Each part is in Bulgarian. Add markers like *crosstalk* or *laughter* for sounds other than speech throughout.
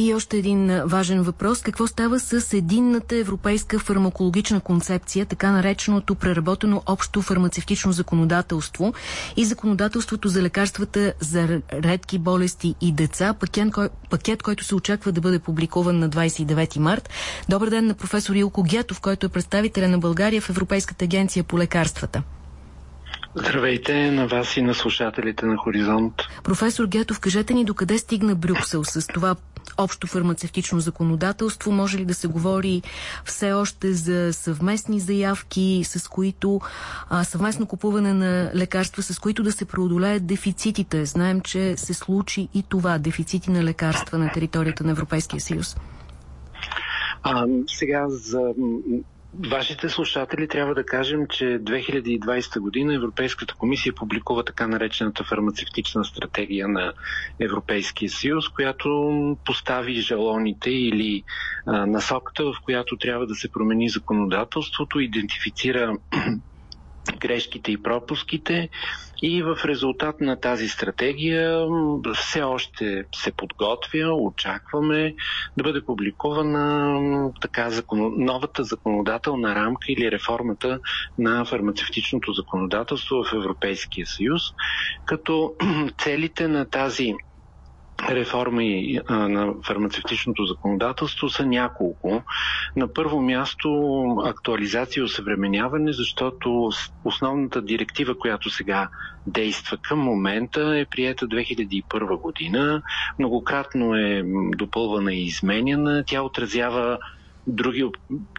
И още един важен въпрос. Какво става с единната европейска фармакологична концепция, така нареченото преработено общо фармацевтично законодателство и законодателството за лекарствата за редки болести и деца, пакет, кой, пакет, който се очаква да бъде публикуван на 29 март. Добър ден на професор Илко Гетов, който е представителя на България в Европейската агенция по лекарствата. Здравейте на вас и на слушателите на Хоризонт. Професор Гетов, кажете ни докъде стигна Брюксел с това общо фармацевтично законодателство? Може ли да се говори все още за съвместни заявки, с които а, съвместно купуване на лекарства, с които да се преодолеят дефицитите? Знаем, че се случи и това, дефицити на лекарства на територията на Европейския съюз. А, сега за Вашите слушатели трябва да кажем, че 2020 година Европейската комисия публикува така наречената фармацевтична стратегия на Европейския съюз, която постави жалоните или а, насоката, в която трябва да се промени законодателството, идентифицира *clears throat* грешките и пропуските и в резултат на тази стратегия все още се подготвя, очакваме да бъде публикувана така закон... новата законодателна рамка или реформата на фармацевтичното законодателство в Европейския съюз, като *clears throat* целите на тази реформи на фармацевтичното законодателство са няколко. На първо място актуализация и осъвременяване, защото основната директива, която сега действа към момента е приета 2001 година. Многократно е допълвана и изменена. Тя отразява други,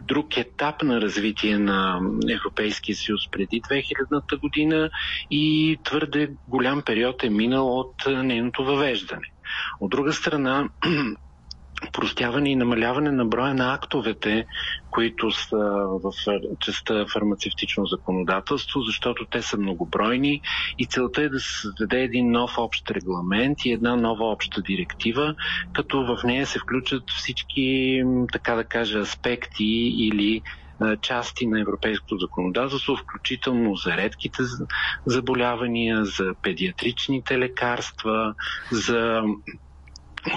друг етап на развитие на Европейския съюз преди 2000-та година и твърде голям период е минал от нейното въвеждане. От друга страна, *clears throat* простяване и намаляване на броя на актовете, които са в частта фармацевтично законодателство, защото те са многобройни и целта е да се създаде един нов общ регламент и една нова обща директива, като в нея се включат всички, така да кажа, аспекти или части на европейското законодателство, включително за редките заболявания, за педиатричните лекарства, за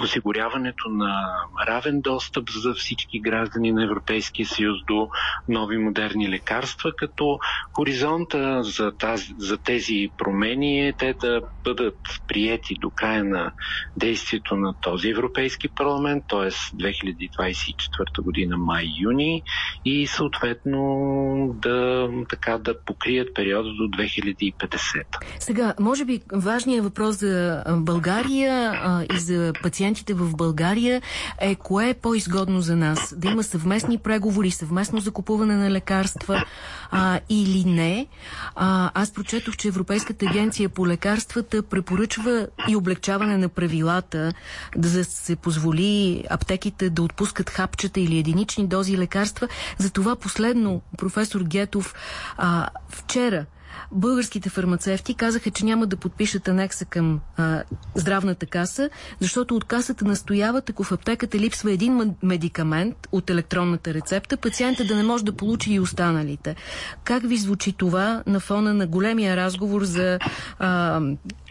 осигуряването на равен достъп за всички граждани на Европейския съюз до нови модерни лекарства, като хоризонта за, тази, за тези промени е те да бъдат приети до края на действието на този Европейски парламент, т.е. 2024 година май-юни и съответно да, така, да покрият периода до 2050. Сега, може би важният въпрос за България а, и за пациентите пациентите в България е кое е по-изгодно за нас? Да има съвместни преговори, съвместно закупуване на лекарства а, или не? А, аз прочетох, че Европейската агенция по лекарствата препоръчва и облегчаване на правилата, да се позволи аптеките да отпускат хапчета или единични дози лекарства. За това последно, професор Гетов, а, вчера българските фармацевти казаха, че няма да подпишат анекса към а, здравната каса, защото от касата настояват, ако в аптеката липсва един медикамент от електронната рецепта, пациента да не може да получи и останалите. Как ви звучи това на фона на големия разговор за а,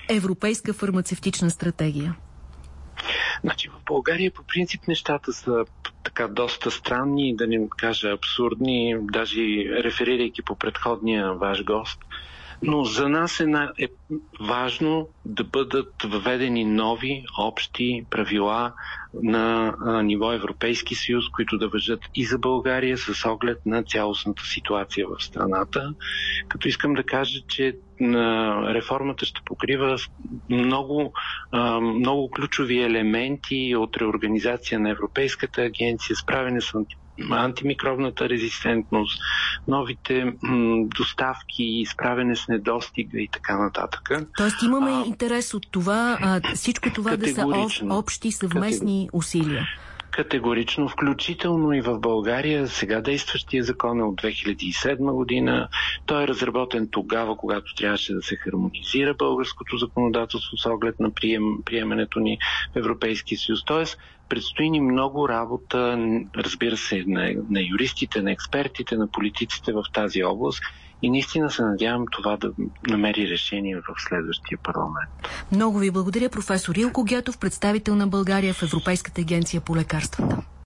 европейска фармацевтична стратегия? Значи в България по принцип нещата са така доста странни, да не кажа абсурдни, даже реферирайки по предходния ваш гост. Но за нас е, на, е важно да бъдат въведени нови общи правила на ниво Европейски съюз, които да въжат и за България с оглед на цялостната ситуация в страната. Като искам да кажа, че реформата ще покрива много, много ключови елементи от реорганизация на Европейската агенция, справяне с антимикробната резистентност, новите м, доставки, справене с недостига и така нататък. Тоест имаме а, интерес от това а, всичко това да са общи съвместни усилия. Категорично, включително и в България. Сега действащия закон е от 2007 година. Той е разработен тогава, когато трябваше да се хармонизира българското законодателство с оглед на прием, приемането ни в Европейския съюз. Тоест, предстои ни много работа, разбира се, на, на юристите, на експертите, на политиците в тази област И наистина се надявам това да намери решение в следващия парламент. Много ви благодаря, професор Илко Гетов, представител на България в Европейската агенция по лекарствата.